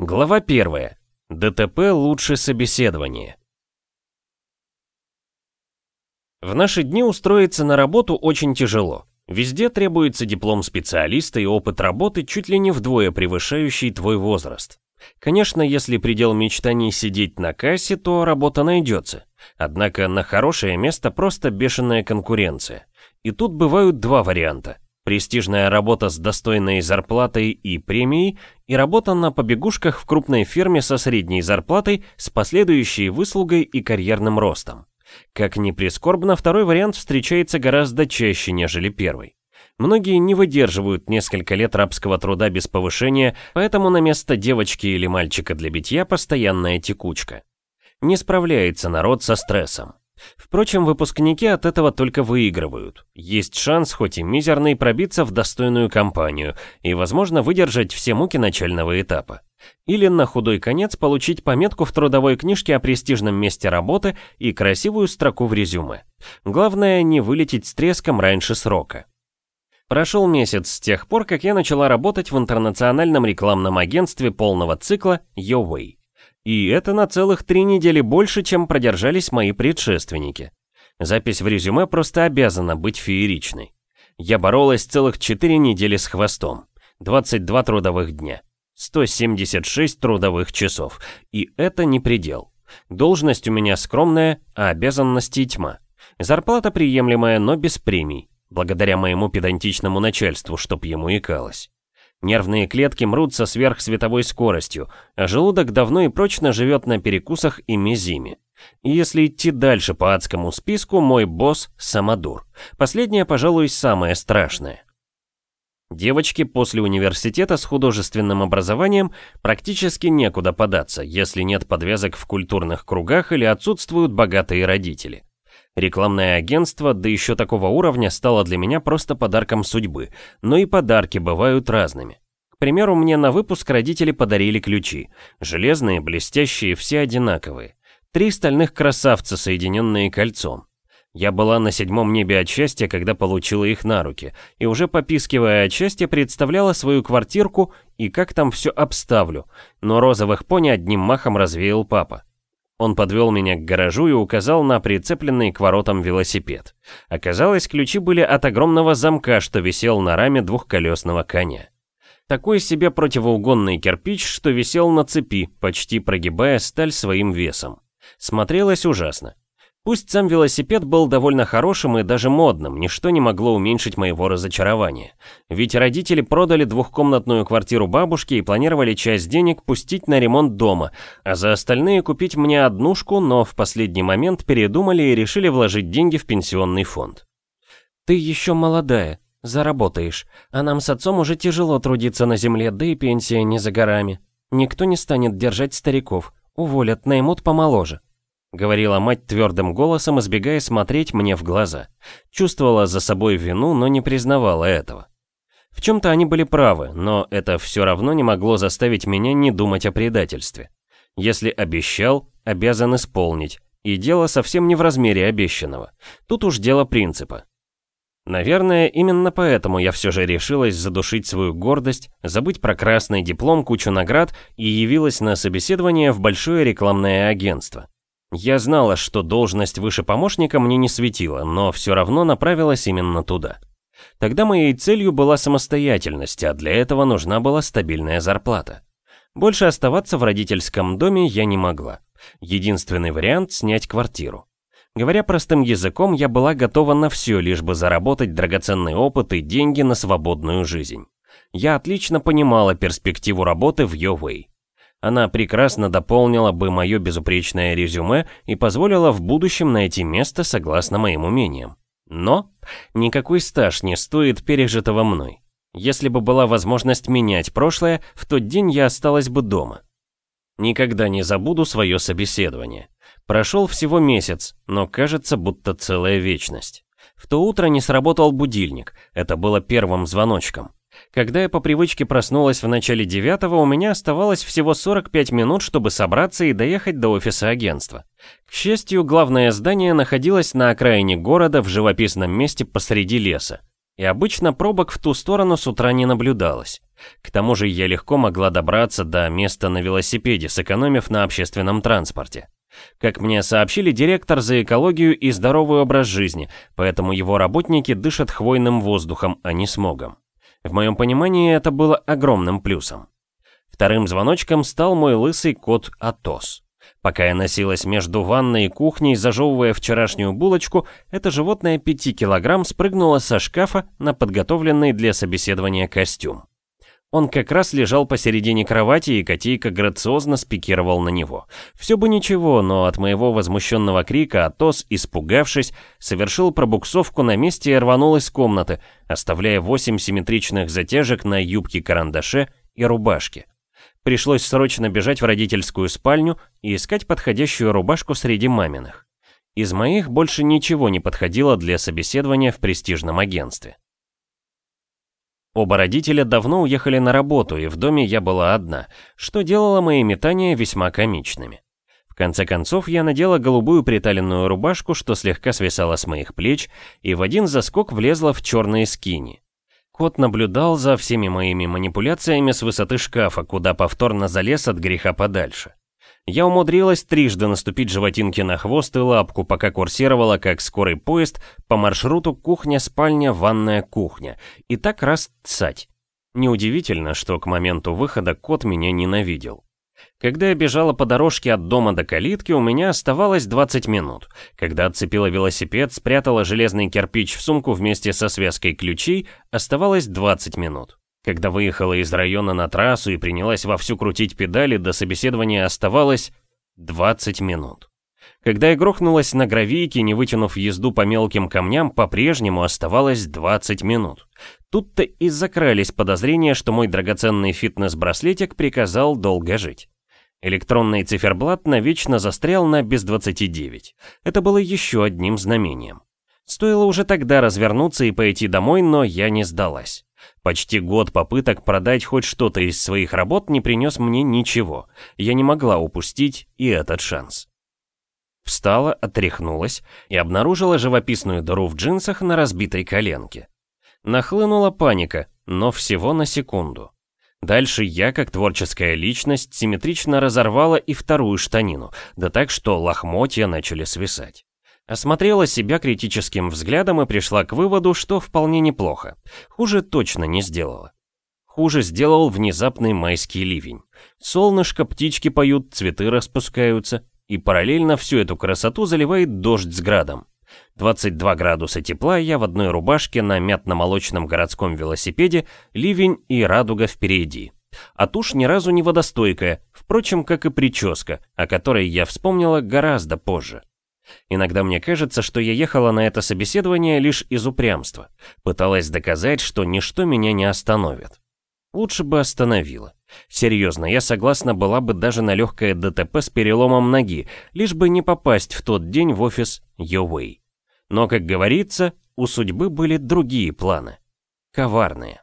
Глава 1. ДТП лучше собеседования. В наши дни устроиться на работу очень тяжело. Везде требуется диплом специалиста и опыт работы чуть ли не вдвое превышающий твой возраст. Конечно, если предел мечтаний сидеть на кассе, то работа найдется. Однако на хорошее место просто бешеная конкуренция. И тут бывают два варианта – Престижная работа с достойной зарплатой и премией и работа на побегушках в крупной фирме со средней зарплатой с последующей выслугой и карьерным ростом. Как ни прискорбно, второй вариант встречается гораздо чаще, нежели первый. Многие не выдерживают несколько лет рабского труда без повышения, поэтому на место девочки или мальчика для битья постоянная текучка. Не справляется народ со стрессом. Впрочем, выпускники от этого только выигрывают. Есть шанс, хоть и мизерный, пробиться в достойную компанию и, возможно, выдержать все муки начального этапа. Или на худой конец получить пометку в трудовой книжке о престижном месте работы и красивую строку в резюме. Главное, не вылететь с треском раньше срока. Прошел месяц с тех пор, как я начала работать в интернациональном рекламном агентстве полного цикла Your Way. И это на целых три недели больше, чем продержались мои предшественники. Запись в резюме просто обязана быть фееричной. Я боролась целых четыре недели с хвостом. 22 трудовых дня. 176 трудовых часов. И это не предел. Должность у меня скромная, а обязанности тьма. Зарплата приемлемая, но без премий. Благодаря моему педантичному начальству, чтоб ему икалось. Нервные клетки мрут со сверхсветовой скоростью, а желудок давно и прочно живет на перекусах и мезиме. И если идти дальше по адскому списку, мой босс – самодур. Последнее, пожалуй, самое страшное. Девочке после университета с художественным образованием практически некуда податься, если нет подвязок в культурных кругах или отсутствуют богатые родители. Рекламное агентство, да еще такого уровня, стало для меня просто подарком судьбы, но и подарки бывают разными. К примеру, мне на выпуск родители подарили ключи. Железные, блестящие, все одинаковые. Три стальных красавца, соединенные кольцом. Я была на седьмом небе от счастья, когда получила их на руки, и уже попискивая от счастья, представляла свою квартирку и как там все обставлю, но розовых пони одним махом развеял папа. Он подвел меня к гаражу и указал на прицепленный к воротам велосипед. Оказалось, ключи были от огромного замка, что висел на раме двухколесного коня. Такой себе противоугонный кирпич, что висел на цепи, почти прогибая сталь своим весом. Смотрелось ужасно. Пусть сам велосипед был довольно хорошим и даже модным, ничто не могло уменьшить моего разочарования. Ведь родители продали двухкомнатную квартиру бабушки и планировали часть денег пустить на ремонт дома, а за остальные купить мне однушку, но в последний момент передумали и решили вложить деньги в пенсионный фонд. «Ты еще молодая, заработаешь, а нам с отцом уже тяжело трудиться на земле, да и пенсия не за горами. Никто не станет держать стариков, уволят, наймут помоложе». — говорила мать твердым голосом, избегая смотреть мне в глаза. Чувствовала за собой вину, но не признавала этого. В чем-то они были правы, но это все равно не могло заставить меня не думать о предательстве. Если обещал, обязан исполнить, и дело совсем не в размере обещанного. Тут уж дело принципа. Наверное, именно поэтому я все же решилась задушить свою гордость, забыть про красный диплом, кучу наград и явилась на собеседование в большое рекламное агентство. Я знала, что должность выше помощника мне не светила, но все равно направилась именно туда. Тогда моей целью была самостоятельность, а для этого нужна была стабильная зарплата. Больше оставаться в родительском доме я не могла. Единственный вариант – снять квартиру. Говоря простым языком, я была готова на все, лишь бы заработать драгоценный опыт и деньги на свободную жизнь. Я отлично понимала перспективу работы в Way. Она прекрасно дополнила бы мое безупречное резюме и позволила в будущем найти место согласно моим умениям. Но никакой стаж не стоит пережитого мной. Если бы была возможность менять прошлое, в тот день я осталась бы дома. Никогда не забуду свое собеседование. Прошел всего месяц, но кажется, будто целая вечность. В то утро не сработал будильник, это было первым звоночком. Когда я по привычке проснулась в начале девятого, у меня оставалось всего 45 минут, чтобы собраться и доехать до офиса агентства. К счастью, главное здание находилось на окраине города в живописном месте посреди леса. И обычно пробок в ту сторону с утра не наблюдалось. К тому же я легко могла добраться до места на велосипеде, сэкономив на общественном транспорте. Как мне сообщили, директор за экологию и здоровый образ жизни, поэтому его работники дышат хвойным воздухом, а не смогом. В моем понимании это было огромным плюсом. Вторым звоночком стал мой лысый кот Атос. Пока я носилась между ванной и кухней, зажевывая вчерашнюю булочку, это животное 5 килограмм спрыгнуло со шкафа на подготовленный для собеседования костюм. Он как раз лежал посередине кровати, и котейка грациозно спикировал на него. Все бы ничего, но от моего возмущенного крика Атос, испугавшись, совершил пробуксовку на месте и рванул из комнаты, оставляя восемь симметричных затяжек на юбке-карандаше и рубашке. Пришлось срочно бежать в родительскую спальню и искать подходящую рубашку среди маминых. Из моих больше ничего не подходило для собеседования в престижном агентстве. Оба родителя давно уехали на работу, и в доме я была одна, что делало мои метания весьма комичными. В конце концов, я надела голубую приталенную рубашку, что слегка свисала с моих плеч, и в один заскок влезла в черные скини. Кот наблюдал за всеми моими манипуляциями с высоты шкафа, куда повторно залез от греха подальше. Я умудрилась трижды наступить животинке на хвост и лапку, пока курсировала как скорый поезд по маршруту кухня-спальня, ванная кухня. И так раз цать. Неудивительно, что к моменту выхода кот меня ненавидел. Когда я бежала по дорожке от дома до калитки, у меня оставалось 20 минут. Когда отцепила велосипед, спрятала железный кирпич в сумку вместе со связкой ключей, оставалось 20 минут. Когда выехала из района на трассу и принялась вовсю крутить педали, до собеседования оставалось 20 минут. Когда я грохнулась на гравийке, не вытянув езду по мелким камням, по-прежнему оставалось 20 минут. Тут-то и закрались подозрения, что мой драгоценный фитнес-браслетик приказал долго жить. Электронный циферблат навечно застрял на без 29. Это было еще одним знамением. Стоило уже тогда развернуться и пойти домой, но я не сдалась. Почти год попыток продать хоть что-то из своих работ не принес мне ничего. Я не могла упустить и этот шанс. Встала, отряхнулась и обнаружила живописную дыру в джинсах на разбитой коленке. Нахлынула паника, но всего на секунду. Дальше я, как творческая личность, симметрично разорвала и вторую штанину, да так, что лохмотья начали свисать. Осмотрела себя критическим взглядом и пришла к выводу, что вполне неплохо. Хуже точно не сделала. Хуже сделал внезапный майский ливень. Солнышко, птички поют, цветы распускаются, и параллельно всю эту красоту заливает дождь с градом. 22 градуса тепла, я в одной рубашке на мятно-молочном городском велосипеде, ливень и радуга впереди. А тушь ни разу не водостойкая, впрочем, как и прическа, о которой я вспомнила гораздо позже. Иногда мне кажется, что я ехала на это собеседование лишь из упрямства. Пыталась доказать, что ничто меня не остановит. Лучше бы остановила. Серьезно, я согласна была бы даже на легкое ДТП с переломом ноги, лишь бы не попасть в тот день в офис Way. Но, как говорится, у судьбы были другие планы. Коварные.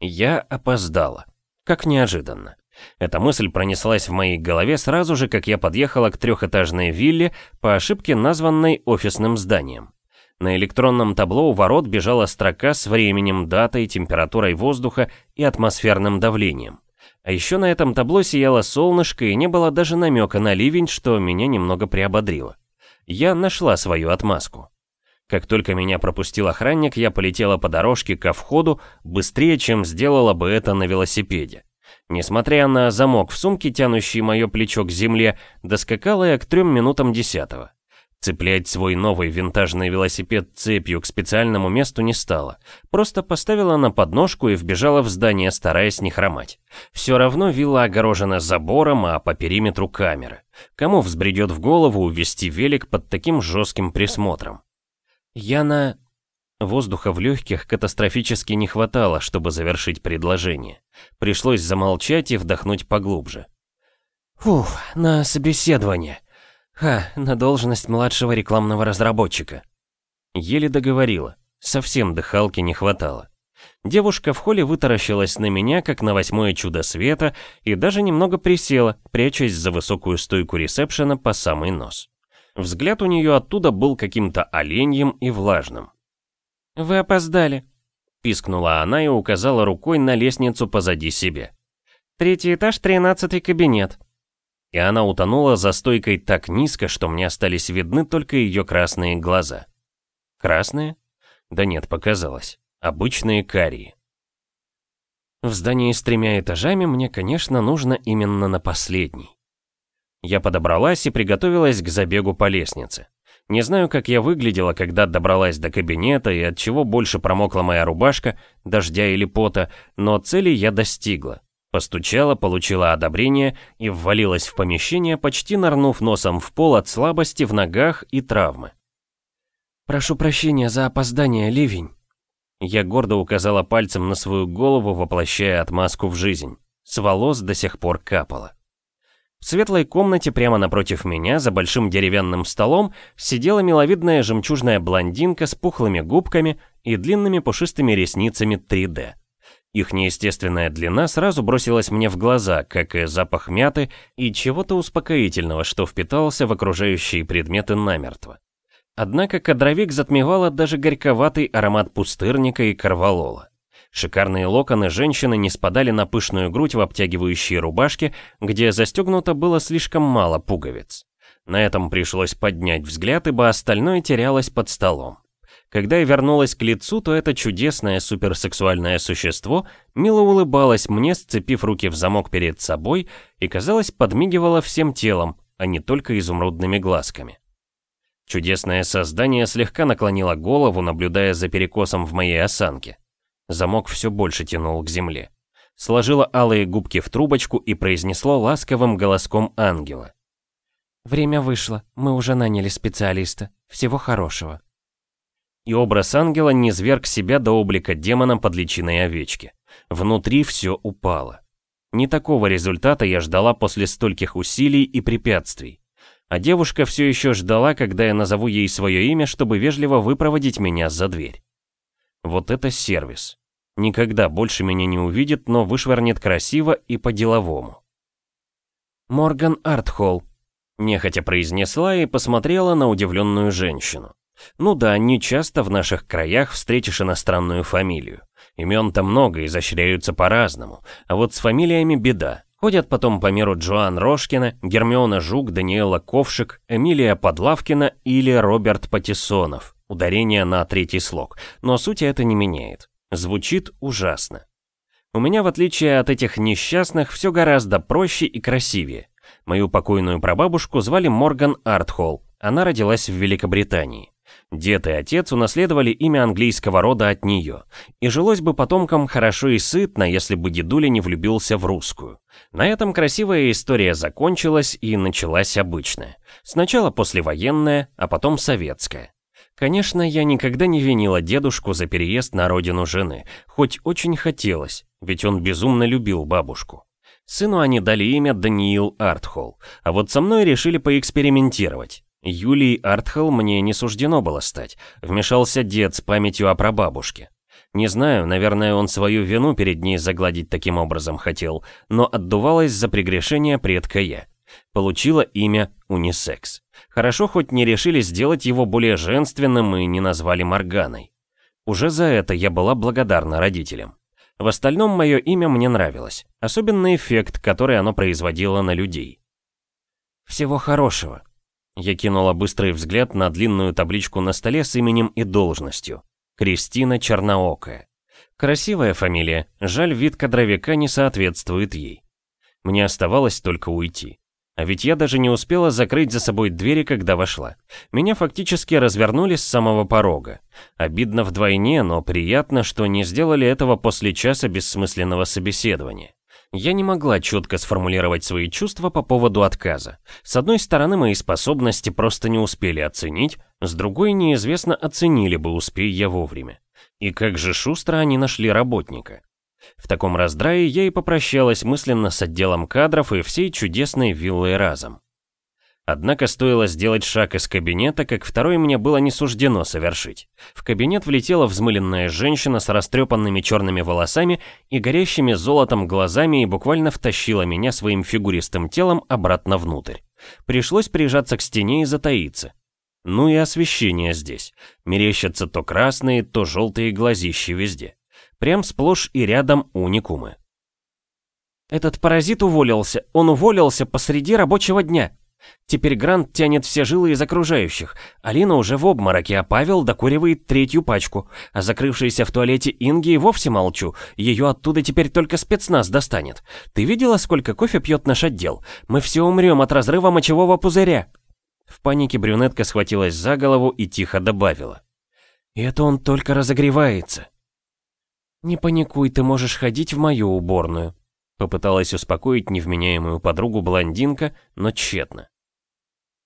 Я опоздала. Как неожиданно. Эта мысль пронеслась в моей голове сразу же, как я подъехала к трехэтажной вилле, по ошибке названной офисным зданием. На электронном табло у ворот бежала строка с временем, датой, температурой воздуха и атмосферным давлением. А еще на этом табло сияло солнышко и не было даже намека на ливень, что меня немного приободрило. Я нашла свою отмазку. Как только меня пропустил охранник, я полетела по дорожке ко входу быстрее, чем сделала бы это на велосипеде. Несмотря на замок в сумке, тянущий мое плечо к земле, доскакала я к трем минутам десятого. Цеплять свой новый винтажный велосипед цепью к специальному месту не стала. Просто поставила на подножку и вбежала в здание, стараясь не хромать. Все равно вилла огорожена забором, а по периметру камеры. Кому взбредет в голову увести велик под таким жестким присмотром? Я на... Воздуха в легких катастрофически не хватало, чтобы завершить предложение. Пришлось замолчать и вдохнуть поглубже. «Фух, на собеседование. Ха, на должность младшего рекламного разработчика». Еле договорила. Совсем дыхалки не хватало. Девушка в холле вытаращилась на меня, как на восьмое чудо света, и даже немного присела, прячась за высокую стойку ресепшена по самый нос. Взгляд у нее оттуда был каким-то оленьем и влажным. «Вы опоздали». Пискнула она и указала рукой на лестницу позади себе. «Третий этаж, тринадцатый кабинет». И она утонула за стойкой так низко, что мне остались видны только ее красные глаза. Красные? Да нет, показалось. Обычные карие. В здании с тремя этажами мне, конечно, нужно именно на последний. Я подобралась и приготовилась к забегу по лестнице. Не знаю, как я выглядела, когда добралась до кабинета и от чего больше промокла моя рубашка, дождя или пота, но цели я достигла. Постучала, получила одобрение и ввалилась в помещение, почти нырнув носом в пол от слабости в ногах и травмы. «Прошу прощения за опоздание, ливень». Я гордо указала пальцем на свою голову, воплощая отмазку в жизнь. С волос до сих пор капало. В светлой комнате прямо напротив меня, за большим деревянным столом, сидела миловидная жемчужная блондинка с пухлыми губками и длинными пушистыми ресницами 3D. Их неестественная длина сразу бросилась мне в глаза, как и запах мяты и чего-то успокоительного, что впитался в окружающие предметы намертво. Однако кадровик затмевала даже горьковатый аромат пустырника и корвалола. Шикарные локоны женщины не спадали на пышную грудь в обтягивающей рубашке, где застегнуто было слишком мало пуговиц. На этом пришлось поднять взгляд, ибо остальное терялось под столом. Когда я вернулась к лицу, то это чудесное суперсексуальное существо мило улыбалось мне, сцепив руки в замок перед собой, и, казалось, подмигивало всем телом, а не только изумрудными глазками. Чудесное создание слегка наклонило голову, наблюдая за перекосом в моей осанке. Замок все больше тянул к земле. Сложило алые губки в трубочку и произнесло ласковым голоском ангела. «Время вышло, мы уже наняли специалиста. Всего хорошего». И образ ангела не зверг себя до облика демона под личиной овечки. Внутри все упало. Не такого результата я ждала после стольких усилий и препятствий. А девушка все еще ждала, когда я назову ей свое имя, чтобы вежливо выпроводить меня за дверь. Вот это сервис. Никогда больше меня не увидит, но вышвырнет красиво и по-деловому. «Морган Артхолл», — нехотя произнесла и посмотрела на удивленную женщину. «Ну да, не часто в наших краях встретишь иностранную фамилию. Имен-то много, изощряются по-разному, а вот с фамилиями беда. Ходят потом по миру Джоан Рошкина, Гермиона Жук, Даниэла Ковшик, Эмилия Подлавкина или Роберт Патиссонов. Ударение на третий слог. Но суть это не меняет. Звучит ужасно. У меня, в отличие от этих несчастных, все гораздо проще и красивее. Мою покойную прабабушку звали Морган Артхолл. Она родилась в Великобритании. Дед и отец унаследовали имя английского рода от нее, и жилось бы потомкам хорошо и сытно, если бы дедуля не влюбился в русскую. На этом красивая история закончилась и началась обычная. Сначала послевоенная, а потом советская. Конечно, я никогда не винила дедушку за переезд на родину жены, хоть очень хотелось, ведь он безумно любил бабушку. Сыну они дали имя Даниил Артхолл, а вот со мной решили поэкспериментировать. Юлией Артхолл мне не суждено было стать, вмешался дед с памятью о прабабушке. Не знаю, наверное, он свою вину перед ней загладить таким образом хотел, но отдувалась за прегрешение предка я. Получила имя унисекс. Хорошо хоть не решили сделать его более женственным и не назвали Морганой. Уже за это я была благодарна родителям. В остальном мое имя мне нравилось, особенно эффект, который оно производило на людей. «Всего хорошего». Я кинула быстрый взгляд на длинную табличку на столе с именем и должностью. Кристина Черноокая. Красивая фамилия, жаль, вид кадровика не соответствует ей. Мне оставалось только уйти. А ведь я даже не успела закрыть за собой двери, когда вошла. Меня фактически развернули с самого порога. Обидно вдвойне, но приятно, что не сделали этого после часа бессмысленного собеседования. Я не могла четко сформулировать свои чувства по поводу отказа. С одной стороны, мои способности просто не успели оценить, с другой, неизвестно, оценили бы, успей я вовремя. И как же шустро они нашли работника. В таком раздрае я и попрощалась мысленно с отделом кадров и всей чудесной виллой разом. Однако стоило сделать шаг из кабинета, как второй мне было не суждено совершить. В кабинет влетела взмыленная женщина с растрепанными черными волосами и горящими золотом глазами и буквально втащила меня своим фигуристым телом обратно внутрь. Пришлось прижаться к стене и затаиться. Ну и освещение здесь. Мерещатся то красные, то желтые глазищи везде. Прям сплошь и рядом уникумы. Этот паразит уволился. Он уволился посреди рабочего дня. Теперь Грант тянет все жилы из окружающих. Алина уже в обмороке, а Павел докуривает третью пачку. А закрывшаяся в туалете Инги и вовсе молчу. Ее оттуда теперь только спецназ достанет. Ты видела, сколько кофе пьет наш отдел? Мы все умрем от разрыва мочевого пузыря. В панике брюнетка схватилась за голову и тихо добавила. И это он только разогревается. «Не паникуй, ты можешь ходить в мою уборную», Попыталась успокоить невменяемую подругу блондинка, но тщетно.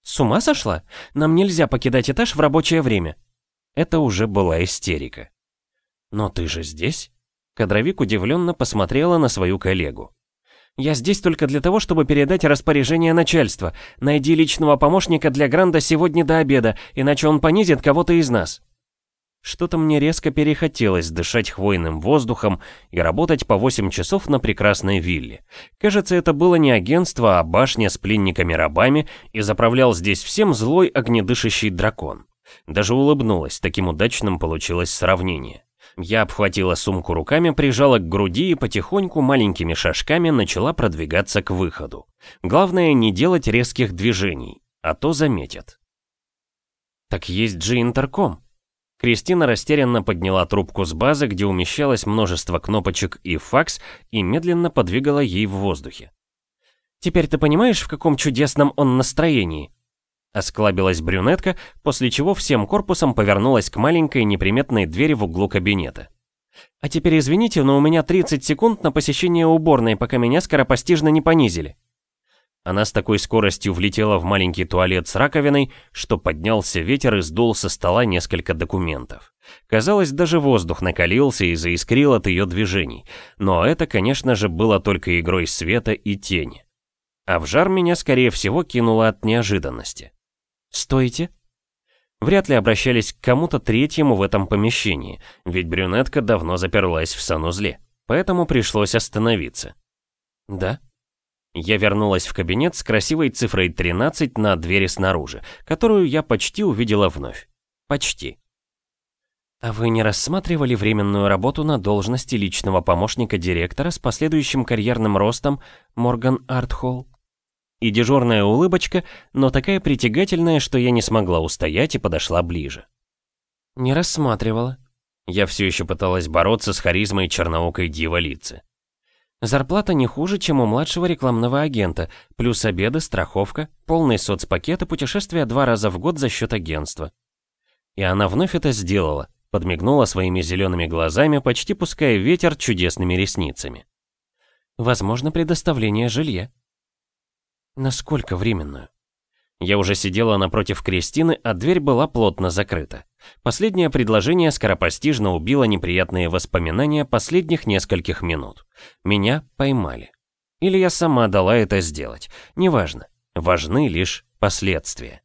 «С ума сошла? Нам нельзя покидать этаж в рабочее время». Это уже была истерика. «Но ты же здесь?» Кадровик удивленно посмотрела на свою коллегу. «Я здесь только для того, чтобы передать распоряжение начальства. Найди личного помощника для Гранда сегодня до обеда, иначе он понизит кого-то из нас». Что-то мне резко перехотелось дышать хвойным воздухом и работать по 8 часов на прекрасной вилле. Кажется, это было не агентство, а башня с пленниками-рабами, и заправлял здесь всем злой огнедышащий дракон. Даже улыбнулась, таким удачным получилось сравнение. Я обхватила сумку руками, прижала к груди и потихоньку маленькими шажками начала продвигаться к выходу. Главное не делать резких движений, а то заметят. Так есть же интерком. Кристина растерянно подняла трубку с базы, где умещалось множество кнопочек и факс, и медленно подвигала ей в воздухе. «Теперь ты понимаешь, в каком чудесном он настроении?» Осклабилась брюнетка, после чего всем корпусом повернулась к маленькой неприметной двери в углу кабинета. «А теперь извините, но у меня 30 секунд на посещение уборной, пока меня скоропостижно не понизили». Она с такой скоростью влетела в маленький туалет с раковиной, что поднялся ветер и сдул со стола несколько документов. Казалось, даже воздух накалился и заискрил от ее движений. Но это, конечно же, было только игрой света и тени. А в жар меня, скорее всего, кинуло от неожиданности. «Стойте!» Вряд ли обращались к кому-то третьему в этом помещении, ведь брюнетка давно заперлась в санузле, поэтому пришлось остановиться. «Да?» Я вернулась в кабинет с красивой цифрой 13 на двери снаружи, которую я почти увидела вновь. Почти. А вы не рассматривали временную работу на должности личного помощника директора с последующим карьерным ростом Морган Артхолл? И дежурная улыбочка, но такая притягательная, что я не смогла устоять и подошла ближе. Не рассматривала. Я все еще пыталась бороться с харизмой черноокой дьяволицы. Зарплата не хуже, чем у младшего рекламного агента, плюс обеды, страховка, полный соцпакет и путешествия два раза в год за счет агентства. И она вновь это сделала, подмигнула своими зелеными глазами, почти пуская ветер чудесными ресницами. Возможно, предоставление жилья. Насколько временную? Я уже сидела напротив Кристины, а дверь была плотно закрыта. Последнее предложение скоропостижно убило неприятные воспоминания последних нескольких минут. Меня поймали. Или я сама дала это сделать. Неважно. Важны лишь последствия.